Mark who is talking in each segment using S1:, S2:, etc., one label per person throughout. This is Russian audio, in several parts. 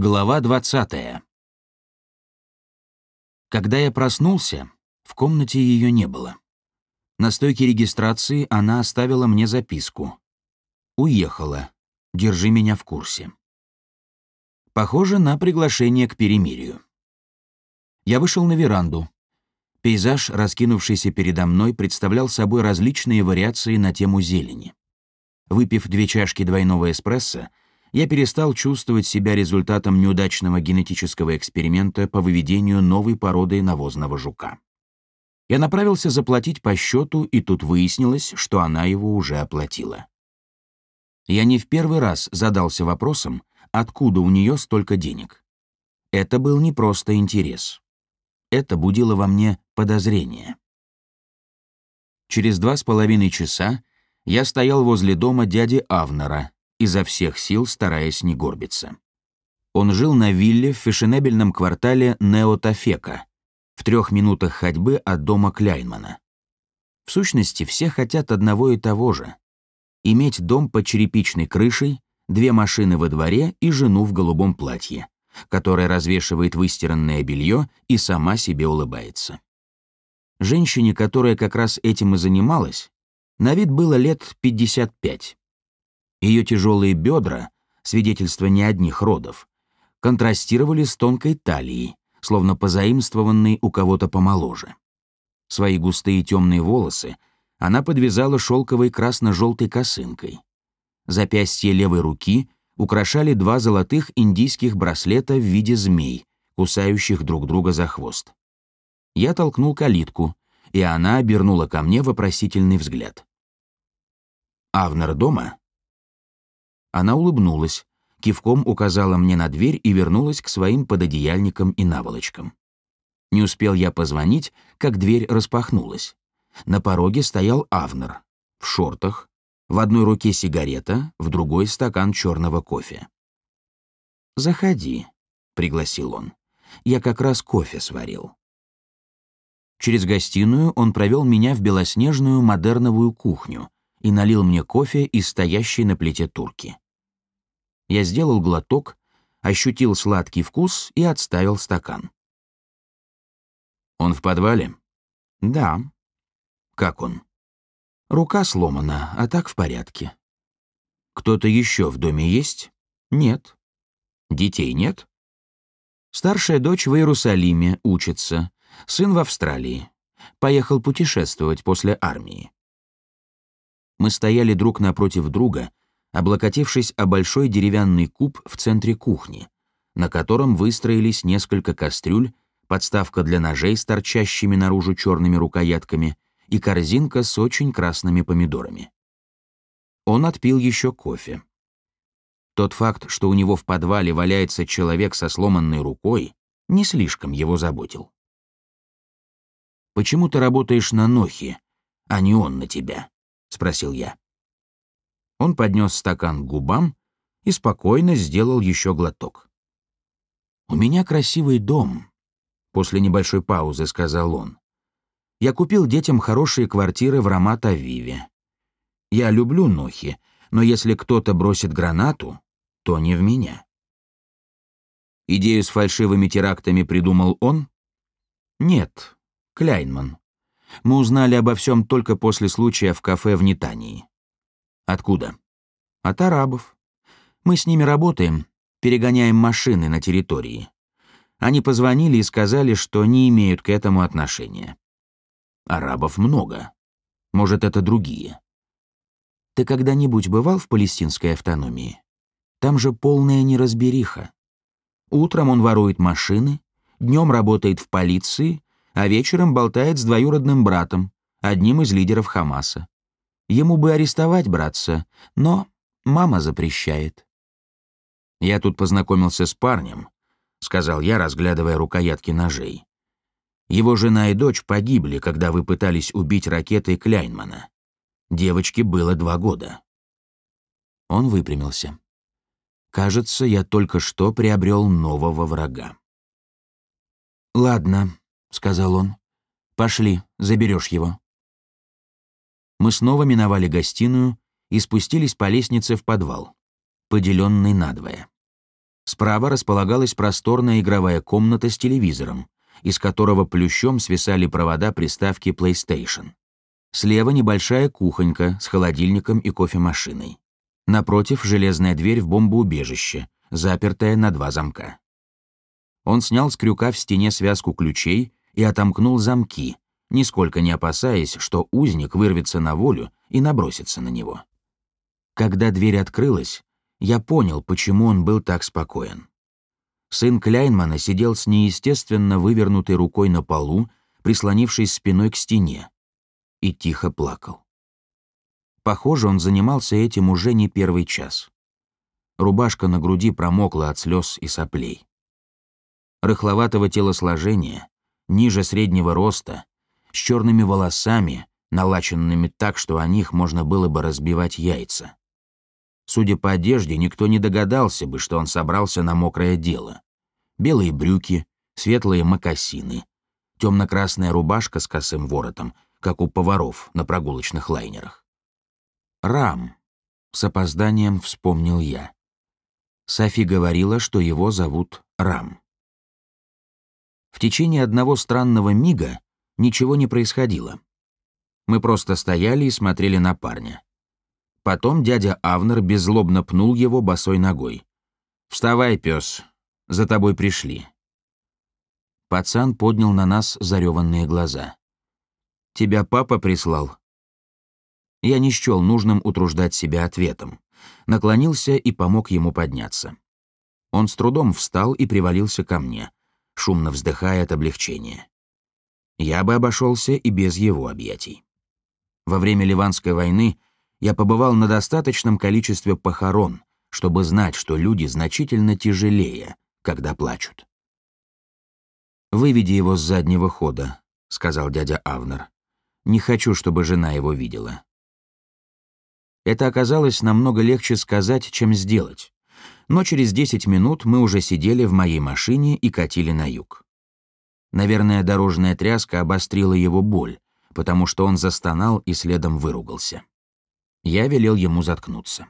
S1: Глава 20. Когда я проснулся, в комнате ее не было. На стойке регистрации она оставила мне записку. «Уехала. Держи меня в курсе». Похоже на приглашение к перемирию. Я вышел на веранду. Пейзаж, раскинувшийся передо мной, представлял собой различные вариации на тему зелени. Выпив две чашки двойного эспрессо, я перестал чувствовать себя результатом неудачного генетического эксперимента по выведению новой породы навозного жука. Я направился заплатить по счету, и тут выяснилось, что она его уже оплатила. Я не в первый раз задался вопросом, откуда у нее столько денег. Это был не просто интерес. Это будило во мне подозрение. Через два с половиной часа я стоял возле дома дяди Авнера, изо всех сил стараясь не горбиться. Он жил на вилле в фешенебельном квартале Неотафека, в трех минутах ходьбы от дома Кляйнмана. В сущности, все хотят одного и того же — иметь дом под черепичной крышей, две машины во дворе и жену в голубом платье, которая развешивает выстиранное белье и сама себе улыбается. Женщине, которая как раз этим и занималась, на вид было лет 55. Ее тяжелые бедра, свидетельство не одних родов, контрастировали с тонкой талией, словно позаимствованной у кого-то помоложе. Свои густые темные волосы она подвязала шелковой красно-желтой косынкой. Запястье левой руки украшали два золотых индийских браслета в виде змей, кусающих друг друга за хвост. Я толкнул калитку, и она обернула ко мне вопросительный взгляд. «Авнер дома?» Она улыбнулась, кивком указала мне на дверь и вернулась к своим пододеяльникам и наволочкам. Не успел я позвонить, как дверь распахнулась. На пороге стоял Авнер, в шортах, в одной руке сигарета, в другой стакан черного кофе. «Заходи», — пригласил он. «Я как раз кофе сварил». Через гостиную он провел меня в белоснежную модерновую кухню, и налил мне кофе из стоящей на плите турки. Я сделал глоток, ощутил сладкий вкус и отставил стакан. «Он в подвале?» «Да». «Как он?» «Рука сломана, а так в порядке». «Кто-то еще в доме есть?» «Нет». «Детей нет?» «Старшая дочь в Иерусалиме учится, сын в Австралии. Поехал путешествовать после армии. Мы стояли друг напротив друга, облокотившись о большой деревянный куб в центре кухни, на котором выстроились несколько кастрюль, подставка для ножей с торчащими наружу черными рукоятками и корзинка с очень красными помидорами. Он отпил еще кофе. Тот факт, что у него в подвале валяется человек со сломанной рукой, не слишком его заботил. «Почему ты работаешь на Нохе, а не он на тебя?» — спросил я. Он поднес стакан к губам и спокойно сделал еще глоток. «У меня красивый дом», — после небольшой паузы сказал он. «Я купил детям хорошие квартиры в Рамат-Авиве. Я люблю Нохи, но если кто-то бросит гранату, то не в меня». Идею с фальшивыми терактами придумал он? Нет, Кляйнман. Мы узнали обо всем только после случая в кафе в Нетании. Откуда? От арабов. Мы с ними работаем, перегоняем машины на территории. Они позвонили и сказали, что не имеют к этому отношения. Арабов много. Может, это другие. Ты когда-нибудь бывал в палестинской автономии? Там же полная неразбериха. Утром он ворует машины, днем работает в полиции, а вечером болтает с двоюродным братом, одним из лидеров Хамаса. Ему бы арестовать братца, но мама запрещает. «Я тут познакомился с парнем», — сказал я, разглядывая рукоятки ножей. «Его жена и дочь погибли, когда вы пытались убить ракетой Кляйнмана. Девочке было два года». Он выпрямился. «Кажется, я только что приобрел нового врага». «Ладно», — сказал он. «Пошли, заберешь его». Мы снова миновали гостиную и спустились по лестнице в подвал, поделенный надвое. Справа располагалась просторная игровая комната с телевизором, из которого плющом свисали провода приставки PlayStation. Слева небольшая кухонька с холодильником и кофемашиной. Напротив железная дверь в бомбоубежище, запертая на два замка. Он снял с крюка в стене связку ключей и отомкнул замки, нисколько не опасаясь, что узник вырвется на волю и набросится на него. Когда дверь открылась, я понял, почему он был так спокоен. Сын Кляйнмана сидел с неестественно вывернутой рукой на полу, прислонившись спиной к стене, и тихо плакал. Похоже, он занимался этим уже не первый час. Рубашка на груди промокла от слез и соплей. Рыхловатого телосложения, ниже среднего роста, с черными волосами, налаченными так, что о них можно было бы разбивать яйца. Судя по одежде, никто не догадался бы, что он собрался на мокрое дело. Белые брюки, светлые мокасины, темно-красная рубашка с косым воротом, как у поваров на прогулочных лайнерах. Рам. С опозданием вспомнил я. Софи говорила, что его зовут Рам. В течение одного странного мига ничего не происходило. Мы просто стояли и смотрели на парня. Потом дядя Авнер беззлобно пнул его босой ногой. «Вставай, пес, за тобой пришли». Пацан поднял на нас зареванные глаза. «Тебя папа прислал?» Я не счел нужным утруждать себя ответом. Наклонился и помог ему подняться. Он с трудом встал и привалился ко мне, шумно вздыхая от облегчения. Я бы обошелся и без его объятий. Во время Ливанской войны я побывал на достаточном количестве похорон, чтобы знать, что люди значительно тяжелее, когда плачут. «Выведи его с заднего хода», — сказал дядя Авнер. «Не хочу, чтобы жена его видела». Это оказалось намного легче сказать, чем сделать. Но через 10 минут мы уже сидели в моей машине и катили на юг. Наверное, дорожная тряска обострила его боль, потому что он застонал и следом выругался. Я велел ему заткнуться.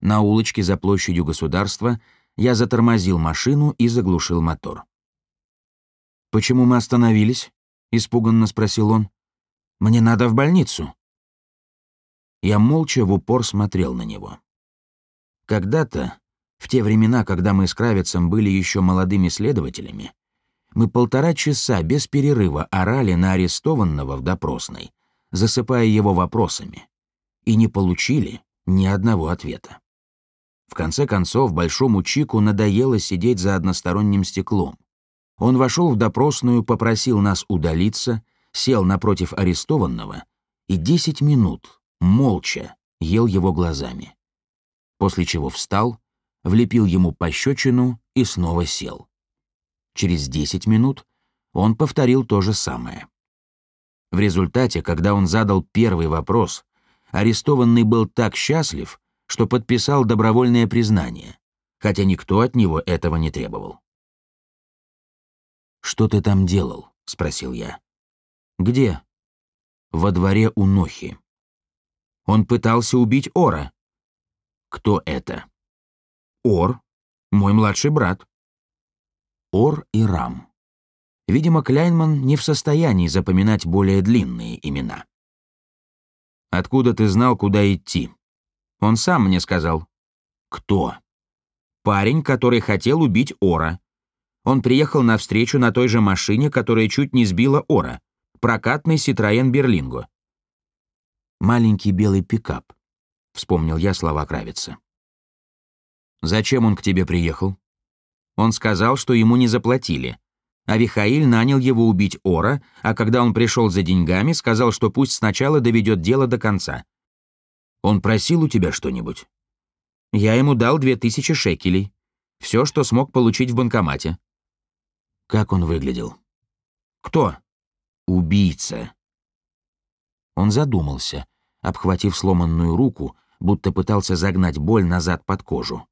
S1: На улочке за площадью государства я затормозил машину и заглушил мотор. «Почему мы остановились?» — испуганно спросил он. «Мне надо в больницу». Я молча в упор смотрел на него. Когда-то, в те времена, когда мы с Кравицем были еще молодыми следователями, мы полтора часа без перерыва орали на арестованного в допросной, засыпая его вопросами, и не получили ни одного ответа. В конце концов, большому Чику надоело сидеть за односторонним стеклом. Он вошел в допросную, попросил нас удалиться, сел напротив арестованного и десять минут, молча, ел его глазами. После чего встал, влепил ему пощечину и снова сел. Через 10 минут он повторил то же самое. В результате, когда он задал первый вопрос, арестованный был так счастлив, что подписал добровольное признание, хотя никто от него этого не требовал. «Что ты там делал?» — спросил я. «Где?» «Во дворе у Нохи». «Он пытался убить Ора». «Кто это?» «Ор, мой младший брат». Ор и Рам. Видимо, Кляйнман не в состоянии запоминать более длинные имена. «Откуда ты знал, куда идти?» «Он сам мне сказал». «Кто?» «Парень, который хотел убить Ора. Он приехал на встречу на той же машине, которая чуть не сбила Ора. Прокатный Citroёn Берлинго». «Маленький белый пикап», — вспомнил я слова Кравица. «Зачем он к тебе приехал?» Он сказал, что ему не заплатили. А Вихаиль нанял его убить Ора, а когда он пришел за деньгами, сказал, что пусть сначала доведет дело до конца. Он просил у тебя что-нибудь? Я ему дал две тысячи шекелей. Все, что смог получить в банкомате. Как он выглядел? Кто? Убийца. Он задумался, обхватив сломанную руку, будто пытался загнать боль назад под кожу.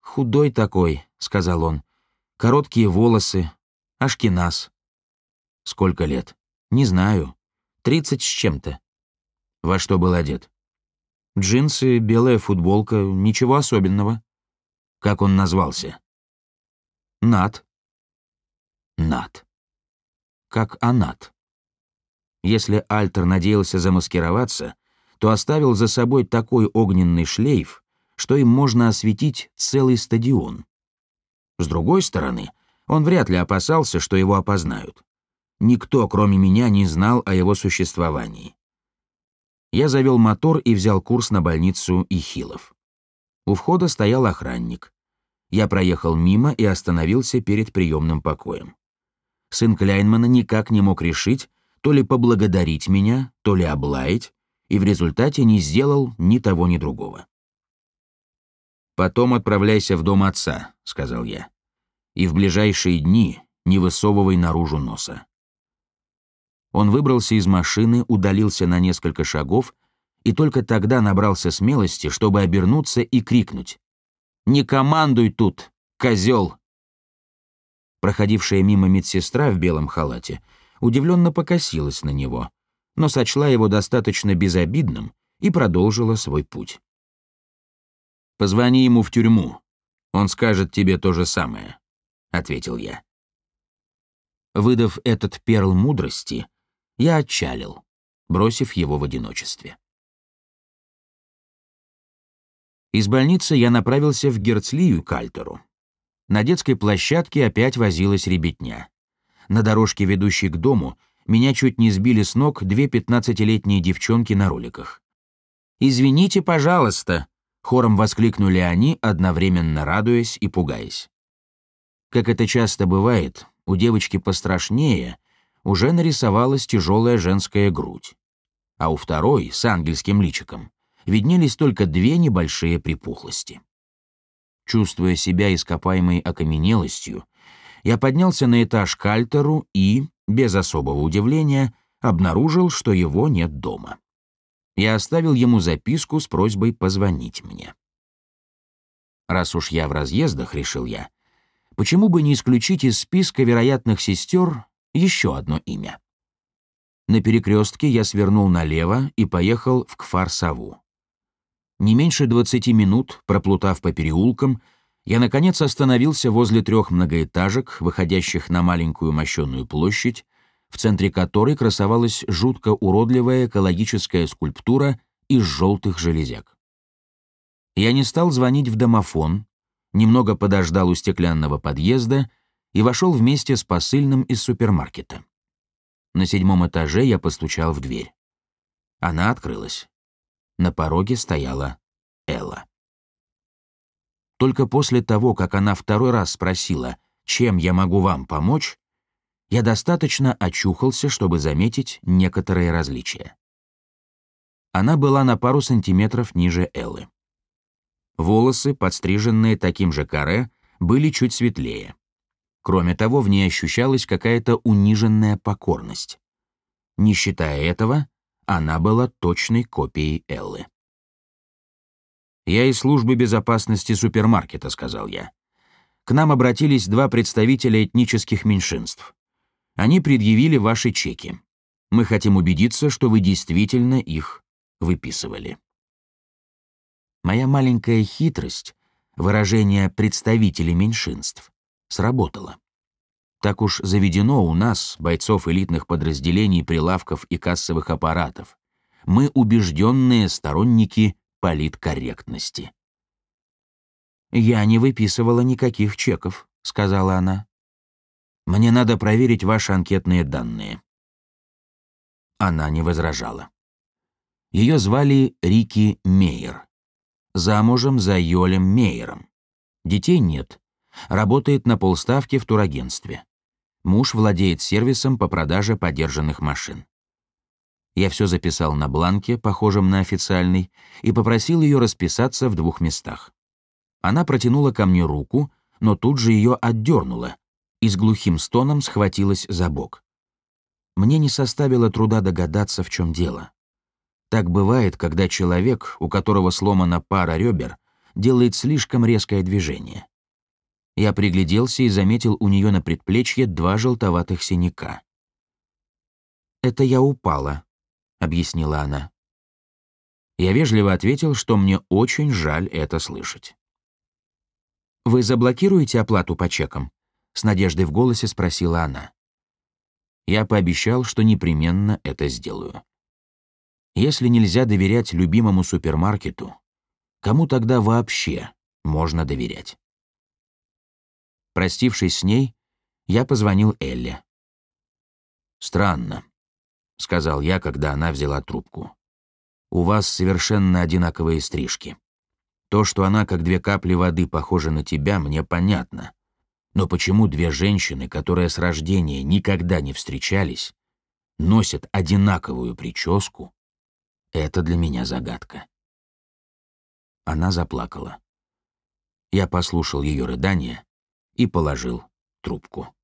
S1: «Худой такой», — сказал он. «Короткие волосы. Ашкеназ». «Сколько лет?» «Не знаю. Тридцать с чем-то». «Во что был одет?» «Джинсы, белая футболка, ничего особенного». Как он назвался? Над. Над. Как Анат. Если Альтер надеялся замаскироваться, то оставил за собой такой огненный шлейф, что им можно осветить целый стадион. С другой стороны, он вряд ли опасался, что его опознают. Никто, кроме меня, не знал о его существовании. Я завел мотор и взял курс на больницу Ихилов. У входа стоял охранник. Я проехал мимо и остановился перед приемным покоем. Сын Кляйнмана никак не мог решить, то ли поблагодарить меня, то ли облаять, и в результате не сделал ни того, ни другого. «Потом отправляйся в дом отца», — сказал я. «И в ближайшие дни не высовывай наружу носа». Он выбрался из машины, удалился на несколько шагов и только тогда набрался смелости, чтобы обернуться и крикнуть. «Не командуй тут, козел!» Проходившая мимо медсестра в белом халате удивленно покосилась на него, но сочла его достаточно безобидным и продолжила свой путь. «Позвони ему в тюрьму. Он скажет тебе то же самое», — ответил я. Выдав этот перл мудрости, я отчалил, бросив его в одиночестве. Из больницы я направился в Герцлию к Альтеру. На детской площадке опять возилась ребятня. На дорожке, ведущей к дому, меня чуть не сбили с ног две пятнадцатилетние девчонки на роликах. «Извините, пожалуйста», — хором воскликнули они, одновременно радуясь и пугаясь. Как это часто бывает, у девочки пострашнее уже нарисовалась тяжелая женская грудь, а у второй, с ангельским личиком, виднелись только две небольшие припухлости. Чувствуя себя ископаемой окаменелостью, я поднялся на этаж к Альтеру и, без особого удивления, обнаружил, что его нет дома. Я оставил ему записку с просьбой позвонить мне. Раз уж я в разъездах, решил я, почему бы не исключить из списка вероятных сестер еще одно имя? На перекрестке я свернул налево и поехал в Кфар-Саву. Не меньше 20 минут, проплутав по переулкам, я, наконец, остановился возле трех многоэтажек, выходящих на маленькую мощенную площадь, в центре которой красовалась жутко уродливая экологическая скульптура из желтых железяк. Я не стал звонить в домофон, немного подождал у стеклянного подъезда и вошел вместе с посыльным из супермаркета. На седьмом этаже я постучал в дверь. Она открылась. На пороге стояла Элла. Только после того, как она второй раз спросила, чем я могу вам помочь, я достаточно очухался, чтобы заметить некоторые различия. Она была на пару сантиметров ниже Эллы. Волосы, подстриженные таким же каре, были чуть светлее. Кроме того, в ней ощущалась какая-то униженная покорность. Не считая этого, она была точной копией Эллы. «Я из службы безопасности супермаркета», — сказал я. «К нам обратились два представителя этнических меньшинств. Они предъявили ваши чеки. Мы хотим убедиться, что вы действительно их выписывали». Моя маленькая хитрость, выражение «представители меньшинств», сработала. Так уж заведено у нас, бойцов элитных подразделений прилавков и кассовых аппаратов. Мы убежденные сторонники политкорректности. «Я не выписывала никаких чеков», — сказала она. «Мне надо проверить ваши анкетные данные». Она не возражала. Ее звали Рики Мейер. Замужем за Йолем Мейером. Детей нет. Работает на полставки в турагентстве. Муж владеет сервисом по продаже подержанных машин. Я все записал на бланке, похожем на официальный, и попросил ее расписаться в двух местах. Она протянула ко мне руку, но тут же ее отдернула и с глухим стоном схватилась за бок. Мне не составило труда догадаться, в чем дело. Так бывает, когда человек, у которого сломана пара ребер, делает слишком резкое движение. Я пригляделся и заметил у нее на предплечье два желтоватых синяка. «Это я упала», — объяснила она. Я вежливо ответил, что мне очень жаль это слышать. «Вы заблокируете оплату по чекам?» — с надеждой в голосе спросила она. Я пообещал, что непременно это сделаю. Если нельзя доверять любимому супермаркету, кому тогда вообще можно доверять? Простившись с ней, я позвонил Элле. «Странно», — сказал я, когда она взяла трубку. «У вас совершенно одинаковые стрижки. То, что она, как две капли воды, похожа на тебя, мне понятно. Но почему две женщины, которые с рождения никогда не встречались, носят одинаковую прическу, это для меня загадка». Она заплакала. Я послушал ее рыдание и положил трубку.